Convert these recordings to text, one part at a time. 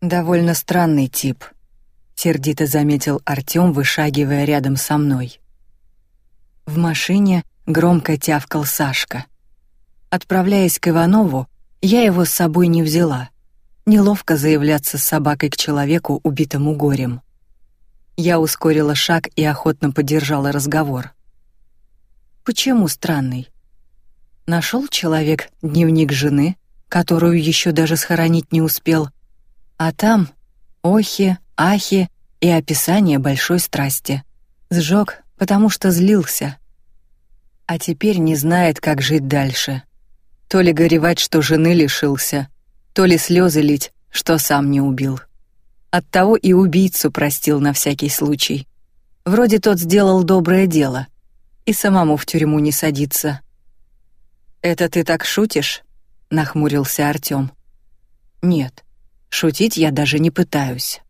Довольно странный тип, сердито заметил Артём, вышагивая рядом со мной. В машине громко тявкал Сашка. Отправляясь к Иванову, я его с собой не взяла. Неловко заявляться с собакой к человеку, убитому горем. Я ускорила шаг и охотно поддержала разговор. Почему странный? Нашел человек дневник жены, которую еще даже схоронить не успел, а там охи, ахи и описание большой страсти. Сжег, потому что злился. А теперь не знает, как жить дальше. То ли горевать, что жены лишился, то ли слезы лить, что сам не убил. Оттого и убийцу простил на всякий случай. Вроде тот сделал доброе дело и самому в тюрьму не садится. Это ты так шутишь? нахмурился Артём. Нет. Шутить я даже не пытаюсь.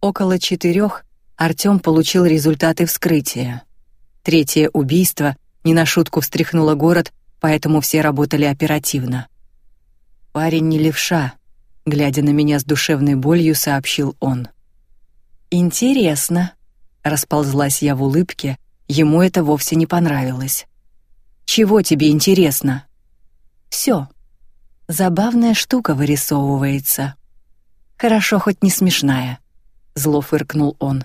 Около четырех Артём получил результаты вскрытия. Третье убийство не на шутку встряхнуло город, поэтому все работали оперативно. Парень не левша, глядя на меня с душевной болью, сообщил он. Интересно, расползлась я в улыбке, ему это вовсе не понравилось. Чего тебе интересно? Все. Забавная штука вырисовывается. Хорошо, хоть не смешная. Зло фыркнул он.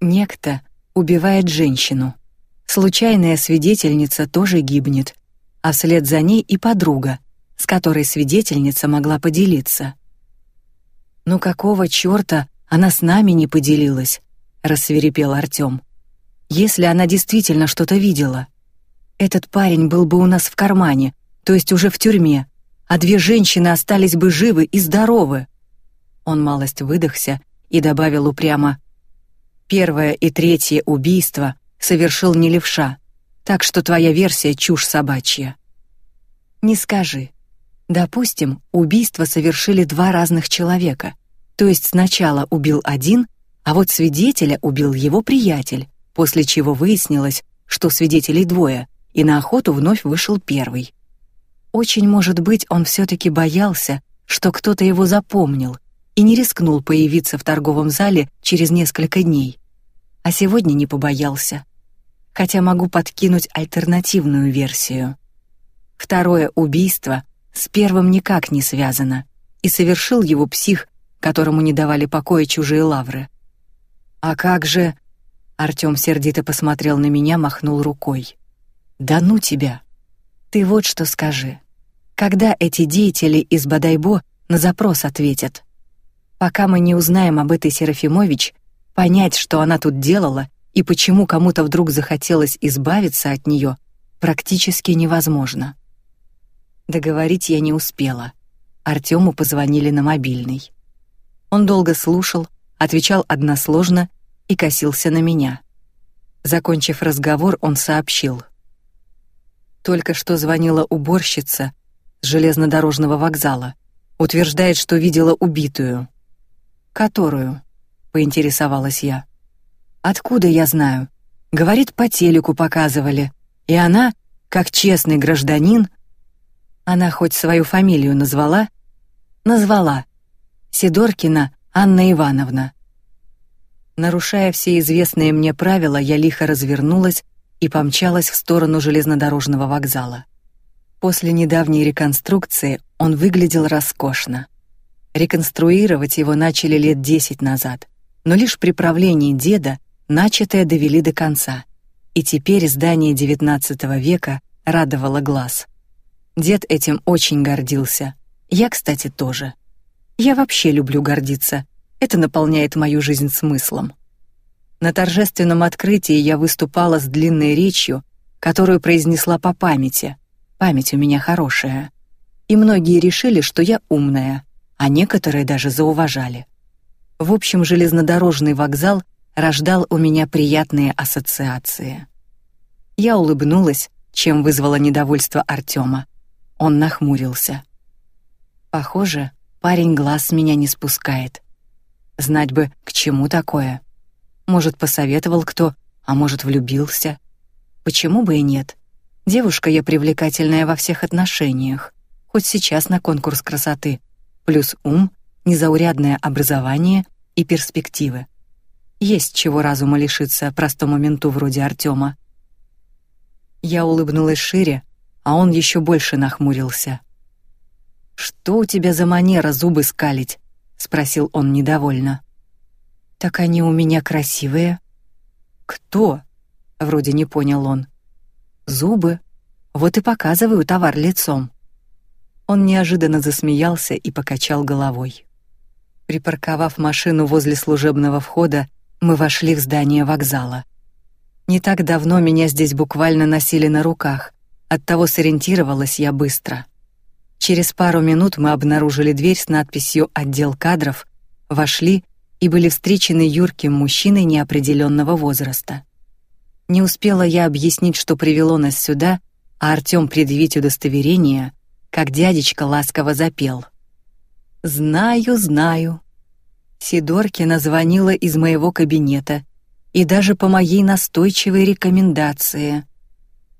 Некто убивает женщину. Случайная свидетельница тоже гибнет, а вслед за ней и подруга, с которой свидетельница могла поделиться. Ну какого чёрта она с нами не поделилась? рассверепел Артём. Если она действительно что-то видела, этот парень был бы у нас в кармане, то есть уже в тюрьме, а две женщины остались бы живы и здоровы. Он малость выдохся и добавил упрямо: Первое и третье убийство совершил не левша, так что твоя версия чушь собачья. Не скажи. Допустим, убийство совершили два разных человека, то есть сначала убил один, а вот свидетеля убил его приятель, после чего выяснилось, что свидетелей двое, и на охоту вновь вышел первый. Очень может быть, он все-таки боялся, что кто-то его запомнил и не рискнул появиться в торговом зале через несколько дней. А сегодня не побоялся. Хотя могу подкинуть альтернативную версию. Второе убийство с первым никак не связано, и совершил его псих, которому не давали покоя чужие лавры. А как же? Артём сердито посмотрел на меня, махнул рукой. Да ну тебя. Ты вот что скажи. Когда эти деятели из Бадайбо на запрос ответят? Пока мы не узнаем об этой Серафимович, понять, что она тут делала и почему кому-то вдруг захотелось избавиться от нее, практически невозможно. Договорить я не успела. Артему позвонили на мобильный. Он долго слушал, отвечал односложно и косился на меня. Закончив разговор, он сообщил: только что звонила уборщица железнодорожного вокзала. Утверждает, что видела убитую. Которую? Поинтересовалась я. Откуда я знаю? Говорит, по телеку показывали. И она, как честный гражданин, она хоть свою фамилию назвала? Назвала. Сидоркина Анна Ивановна. Нарушая все известные мне правила, я лихо развернулась и помчалась в сторону железнодорожного вокзала. После недавней реконструкции он выглядел роскошно. Реконструировать его начали лет десять назад, но лишь при правлении деда начатое довели до конца, и теперь здание XIX века радовало глаз. Дед этим очень гордился. Я, кстати, тоже. Я вообще люблю гордиться. Это наполняет мою жизнь смыслом. На торжественном открытии я выступала с длинной речью, которую произнесла по памяти, Память у меня хорошая. И многие решили, что я умная, а некоторые даже зауважали. В общем, железнодорожный вокзал рождал у меня приятные ассоциации. Я улыбнулась, чем вызвала недовольство Артема. Он нахмурился. Похоже, парень глаз с меня не спускает. Знать бы, к чему такое. Может, посоветовал кто, а может, влюбился. Почему бы и нет? Девушка я привлекательная во всех отношениях, хоть сейчас на конкурс красоты. Плюс ум незаурядное образование и перспективы. Есть чего разума лишиться простому менту вроде Артема. Я улыбнулась шире, а он еще больше нахмурился. Что у тебя за манера зубы скалить? спросил он недовольно. Так они у меня красивые. Кто? Вроде не понял он. Зубы. Вот и показываю товар лицом. Он неожиданно засмеялся и покачал головой. Припарковав машину возле служебного входа, мы вошли в здание вокзала. Не так давно меня здесь буквально носили на руках, оттого сориентировалась я быстро. Через пару минут мы обнаружили дверь с надписью «Отдел кадров», вошли и были встречены юрким мужчиной неопределенного возраста. Не успела я объяснить, что привело нас сюда, а Артём предъявить удостоверение, как дядечка ласково запел. «Знаю, знаю». Сидоркина звонила из моего кабинета, и даже по моей настойчивой рекомендации.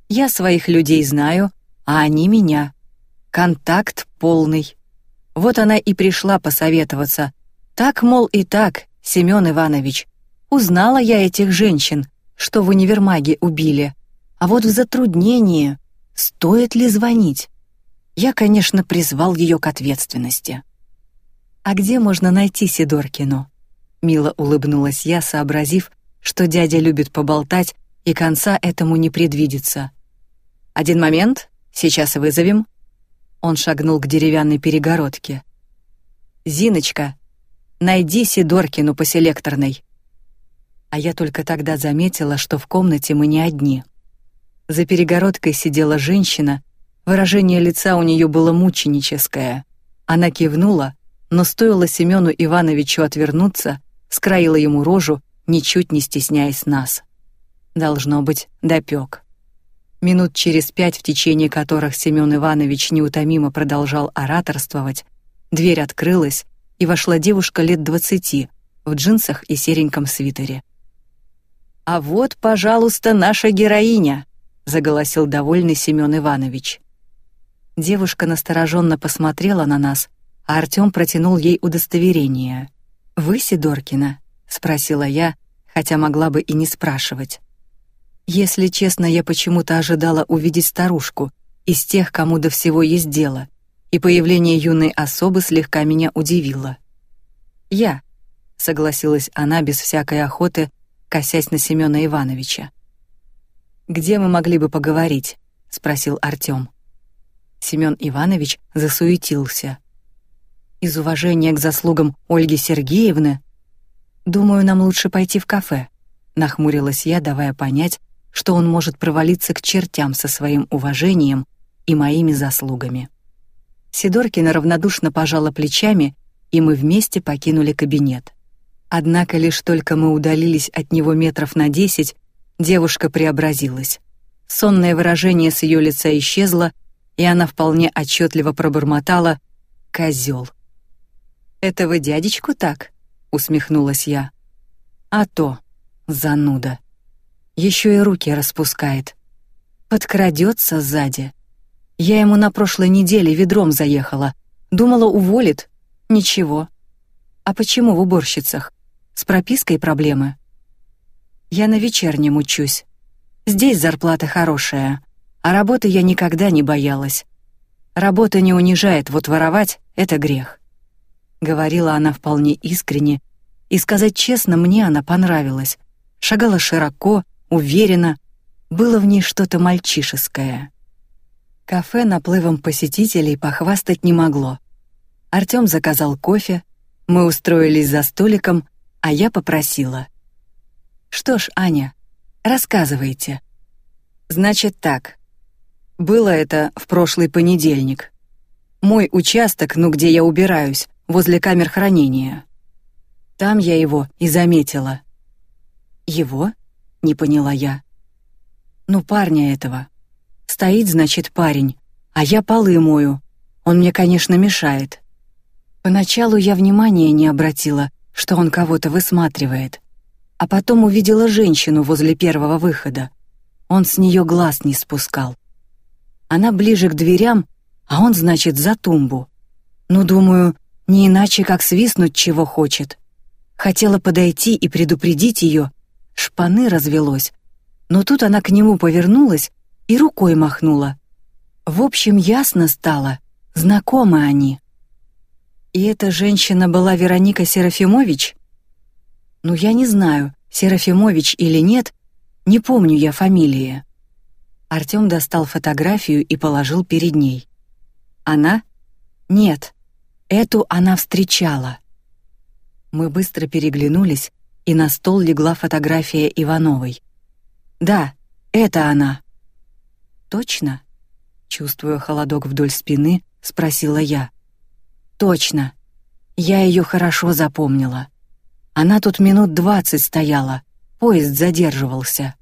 Я своих людей знаю, а они меня. Контакт полный. Вот она и пришла посоветоваться. Так, мол, и так, Семен Иванович. Узнала я этих женщин, что в универмаге убили. А вот в затруднении, стоит ли звонить? Я, конечно, призвал ее к ответственности. А где можно найти Сидоркину? Мило улыбнулась я, сообразив, что дядя любит поболтать, и конца этому не предвидится. Один момент, сейчас вызовем. Он шагнул к деревянной перегородке. Зиночка, найди Сидоркину по селекторной а я только тогда заметила, что в комнате мы не одни. За перегородкой сидела женщина, выражение лица у нее было мученическое. Она кивнула, но стоило Семену Ивановичу отвернуться, скроила ему рожу, ничуть не стесняясь нас. Должно быть, допек. Минут через пять, в течение которых Семен Иванович неутомимо продолжал ораторствовать, дверь открылась, и вошла девушка лет двадцати в джинсах и сереньком свитере. А вот, пожалуйста, наша героиня, заголосил довольный Семен Иванович. Девушка настороженно посмотрела на нас, а Артём протянул ей удостоверение. Вы Сидоркина? спросила я, хотя могла бы и не спрашивать. Если честно, я почему-то ожидала увидеть старушку из тех, кому до всего есть дело, и появление юной особы слегка меня удивило. Я, согласилась она без всякой охоты, косясь на Семёна Ивановича. Где мы могли бы поговорить? спросил Артём. Семён Иванович засуетился. Из уважения к заслугам Ольги Сергеевны, думаю, нам лучше пойти в кафе. Нахмурилась я, давая понять, что он может провалиться к чертям со своим уважением и моими заслугами. Сидоркина равнодушно пожала плечами, и мы вместе покинули кабинет. Однако лишь только мы удалились от него метров на десять, девушка преобразилась. Сонное выражение с ее лица исчезло, и она вполне отчетливо пробормотала «козел». «Это вы дядечку так?» — усмехнулась я. «А то, зануда. Еще и руки распускает. Подкрадется сзади. Я ему на прошлой неделе ведром заехала. Думала, уволит. Ничего. А почему в уборщицах? С пропиской проблемы. Я на вечернем учусь. Здесь зарплата хорошая, а работы я никогда не боялась. Работа не унижает, вот воровать — это грех. Говорила она вполне искренне, и сказать честно, мне она понравилась. Шагала широко, уверенно, было в ней что-то мальчишеское. Кафе наплывом посетителей похвастать не могло. Артём заказал кофе, мы устроились за столиком, а я попросила. Что ж, Аня, рассказывайте. Значит так. Было это в прошлый понедельник. Мой участок, ну где я убираюсь, возле камер хранения. Там я его и заметила. Его? Не поняла я. Ну парня этого. Стоит, значит, парень, а я полы мою. Он мне, конечно, мешает. Поначалу я внимания не обратила, что он кого-то высматривает. А потом увидела женщину возле первого выхода. Он с нее глаз не спускал. Она ближе к дверям, а он, значит, за тумбу. Ну, думаю, не иначе как свистнуть чего хочет. Хотела подойти и предупредить ее, шпаны развелось, но тут она к нему повернулась и рукой махнула. В общем, ясно стало, знакомы они. И эта женщина была Вероника Серафимович? Ну, я не знаю, Серафимович или нет, не помню я фамилии. Артём достал фотографию и положил перед ней. Она? Нет. Эту она встречала. Мы быстро переглянулись, и на стол легла фотография Ивановой. Да, это она. Точно? Чувствуя холодок вдоль спины, спросила я. Точно. Я ее хорошо запомнила. Она тут минут двадцать стояла, поезд задерживался.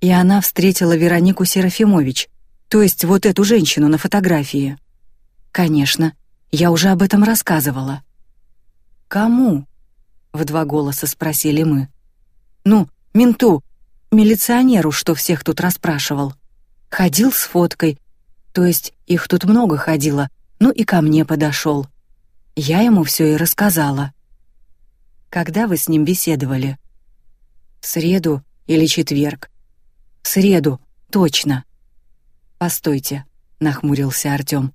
И она встретила Веронику Серафимович, то есть вот эту женщину на фотографии. Конечно, я уже об этом рассказывала. Кому? В два голоса спросили мы. Ну, менту, милиционеру, что всех тут расспрашивал. Ходил с фоткой, то есть их тут много ходило, ну и ко мне подошел. Я ему все и рассказала. Когда вы с ним беседовали? В среду или четверг? В среду, точно. Постойте, нахмурился Артём.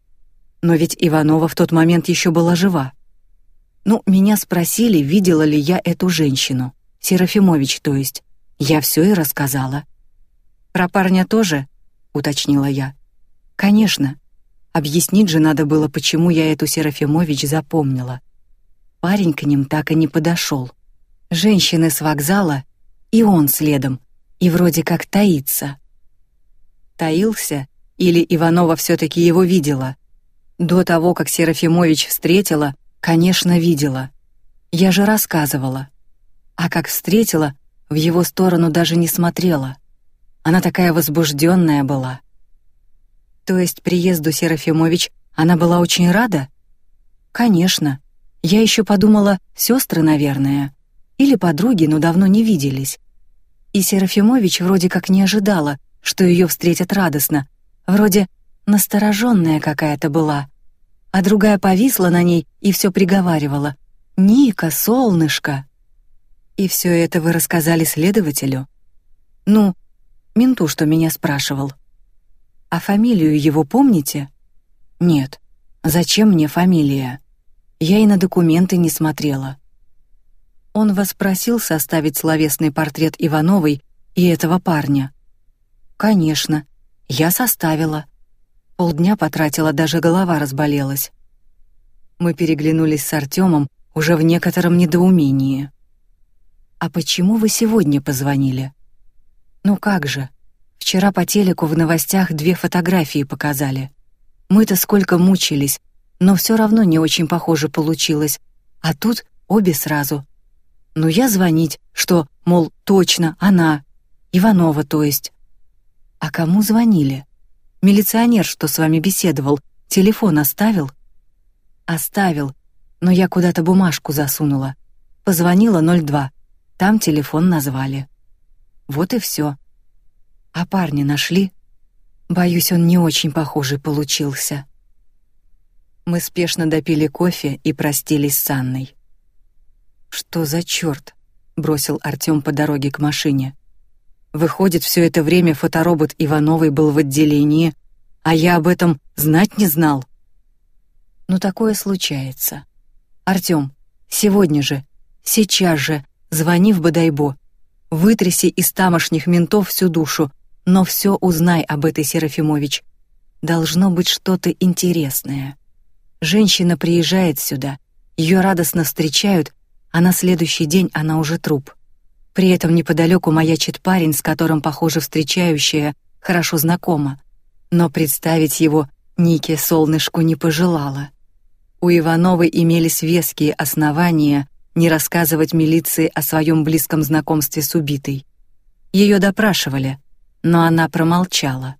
Но ведь Иванова в тот момент еще была жива. Ну, меня спросили, видела ли я эту женщину, Серафимович, то есть. Я все и рассказала. Про парня тоже, уточнила я. Конечно. Объяснить же надо было, почему я эту Серафимович запомнила. Парень к ним так и не подошел. Женщины с вокзала, и он следом, и вроде как таится. Таился или Иванова все-таки его видела? До того, как Серафимович встретила, конечно, видела. Я же рассказывала. А как встретила, в его сторону даже не смотрела. Она такая возбужденная была. То есть приезду Серафимович она была очень рада? Конечно. Я еще подумала, сестры, наверное, или подруги, но давно не виделись. И Серафимович вроде как не ожидала, что ее встретят радостно, вроде настороженная какая-то была. А другая повисла на ней и все приговаривала: "Ника, солнышко". И все это вы рассказали следователю? Ну, менту, что меня спрашивал. А фамилию его помните? Нет. Зачем мне фамилия? Я и на документы не смотрела. Он вас просил составить словесный портрет Ивановой и этого парня. Конечно, я составила. Полдня потратила, даже голова разболелась. Мы переглянулись с Артемом уже в некотором недоумении. А почему вы сегодня позвонили? Ну как же? Вчера по телеку в новостях две фотографии показали. Мы-то сколько мучились, но все равно не очень похоже получилось. А тут обе сразу. Ну я звонить, что, мол, точно она, Иванова, то есть. А кому звонили? Милиционер, что с вами беседовал, телефон оставил? Оставил, но я куда-то бумажку засунула. Позвонила 02. Там телефон назвали. Вот и все. А парня нашли? Боюсь, он не очень похожий получился. Мы спешно допили кофе и простились с Анной. Что за черт? бросил Артём по дороге к машине. Выходит, все это время фоторобот Ивановой был в отделении, а я об этом знать не знал. Но такое случается. Артём, сегодня же, сейчас же звони в Бодайбо. Вытряси из тамошних ментов всю душу, но все узнай об этой Серафимович. Должно быть что-то интересное. Женщина приезжает сюда, ее радостно встречают, а на следующий день она уже труп. При этом неподалеку маячит парень, с которым, похоже, встречающая хорошо знакома, но представить его Нике солнышку не пожелала. У Ивановой имелись веские основания не рассказывать милиции о своем близком знакомстве с убитой. Ее допрашивали, но она промолчала.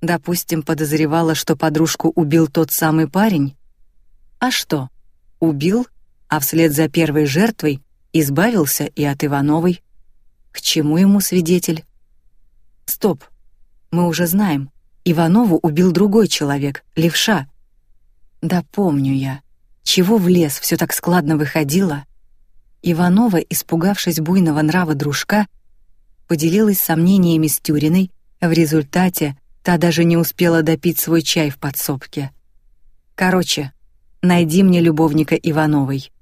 Допустим, подозревала, что подружку убил тот самый парень. А что? Убил, а вслед за первой жертвой избавился и от Ивановой. К чему ему свидетель? Стоп. Мы уже знаем. Иванову убил другой человек, левша. Да помню я. Чего в лес все так складно выходило? Иванова, испугавшись буйного нрава дружка, поделилась сомнениями с Тюриной, в результате та даже не успела допить свой чай в подсобке. Короче, найди мне любовника Ивановой.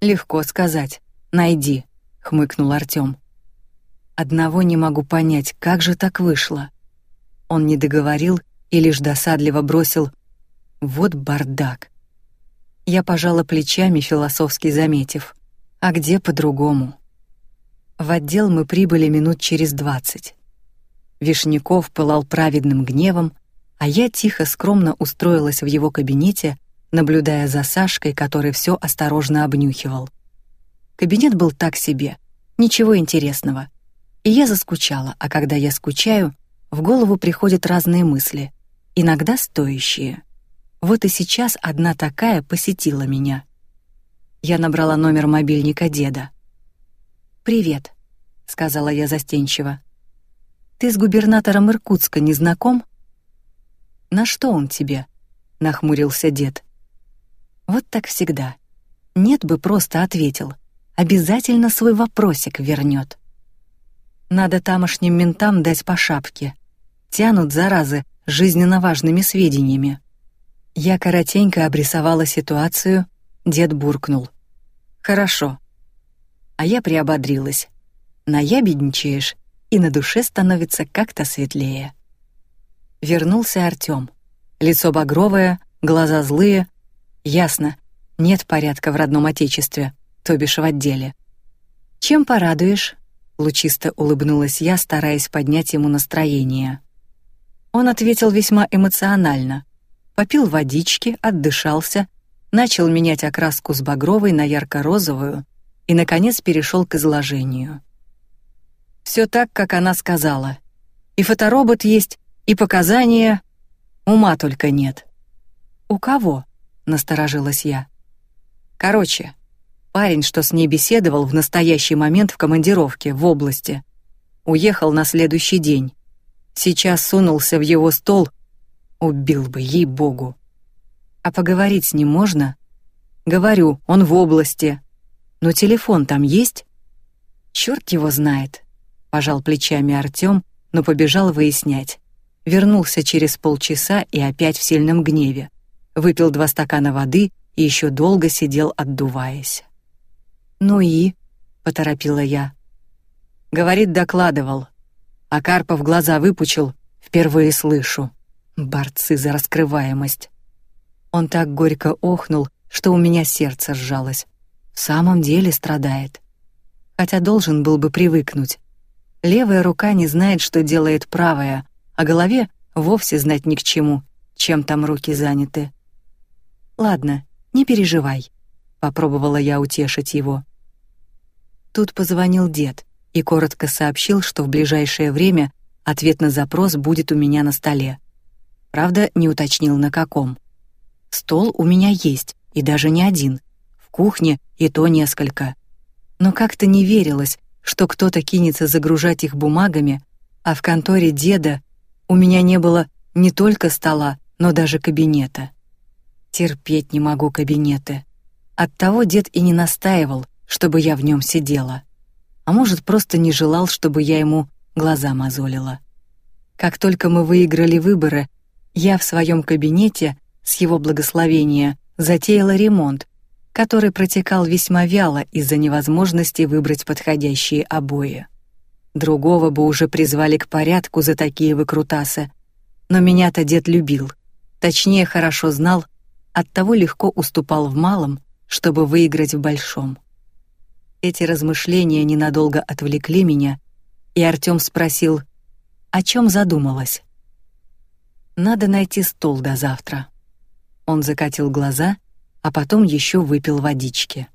Легко сказать. Найди, хмыкнул Артём. Одного не могу понять, как же так вышло. Он не договорил и лишь досадливо бросил: "Вот бардак". Я пожала плечами, философски заметив: "А где по-другому?" В отдел мы прибыли минут через двадцать. Вишняков пылал праведным гневом, а я тихо, скромно устроилась в его кабинете, наблюдая за Сашкой, который все осторожно обнюхивал. Кабинет был так себе, ничего интересного. И я заскучала, а когда я скучаю, в голову приходят разные мысли, иногда стоящие. Вот и сейчас одна такая посетила меня. Я набрала номер мобильника деда. «Привет», — сказала я застенчиво. «Ты с губернатором Иркутска не знаком?» «На что он тебе?» — нахмурился дед. «Вот так всегда. Нет бы просто ответил. Обязательно свой вопросик вернет. Надо тамошним ментам дать по шапке. Тянут, заразы, жизненно важными сведениями». Я коротенько обрисовала ситуацию, дед буркнул. «Хорошо, а я приободрилась. Наябедничаешь, и на душе становится как-то светлее. Вернулся Артём. Лицо багровое, глаза злые. Ясно, нет порядка в родном отечестве, то бишь в отделе. «Чем порадуешь?» — лучисто улыбнулась я, стараясь поднять ему настроение. Он ответил весьма эмоционально. Попил водички, отдышался, начал менять окраску с багровой на ярко-розовую — и, наконец, перешел к изложению. Все так, как она сказала. И фоторобот есть, и показания. Ума только нет. «У кого?» — насторожилась я. «Короче, парень, что с ней беседовал в настоящий момент в командировке в области, уехал на следующий день. Сейчас сунулся в его стол, убил бы, ей-богу. А поговорить с ним можно? Говорю, он в области, но телефон там есть? Черт его знает. Пожал плечами Артём, но побежал выяснять. Вернулся через полчаса и опять в сильном гневе. Выпил два стакана воды и еще долго сидел, отдуваясь. Ну и, поторопила я. Говорит, докладывал. А Карпов глаза выпучил, впервые слышу. Борцы за раскрываемость. Он так горько охнул, что у меня сердце сжалось в самом деле страдает. Хотя должен был бы привыкнуть. Левая рука не знает, что делает правая, а голове вовсе знать ни к чему, чем там руки заняты. Ладно, не переживай, попробовала я утешить его. Тут позвонил дед и коротко сообщил, что в ближайшее время ответ на запрос будет у меня на столе. Правда, не уточнил на каком. Стол у меня есть, и даже не один кухне и то несколько. Но как-то не верилось, что кто-то кинется загружать их бумагами, а в конторе деда у меня не было не только стола, но даже кабинета. Терпеть не могу кабинеты. Оттого дед и не настаивал, чтобы я в нем сидела. А может, просто не желал, чтобы я ему глаза мозолила. Как только мы выиграли выборы, я в своем кабинете с его благословения затеяла ремонт, который протекал весьма вяло из-за невозможности выбрать подходящие обои. Другого бы уже призвали к порядку за такие выкрутасы, но меня-то дед любил, точнее хорошо знал, оттого легко уступал в малом, чтобы выиграть в большом. Эти размышления ненадолго отвлекли меня, и Артём спросил, о чем задумалась. Надо найти стол до завтра. Он закатил глаза а потом еще выпил водички.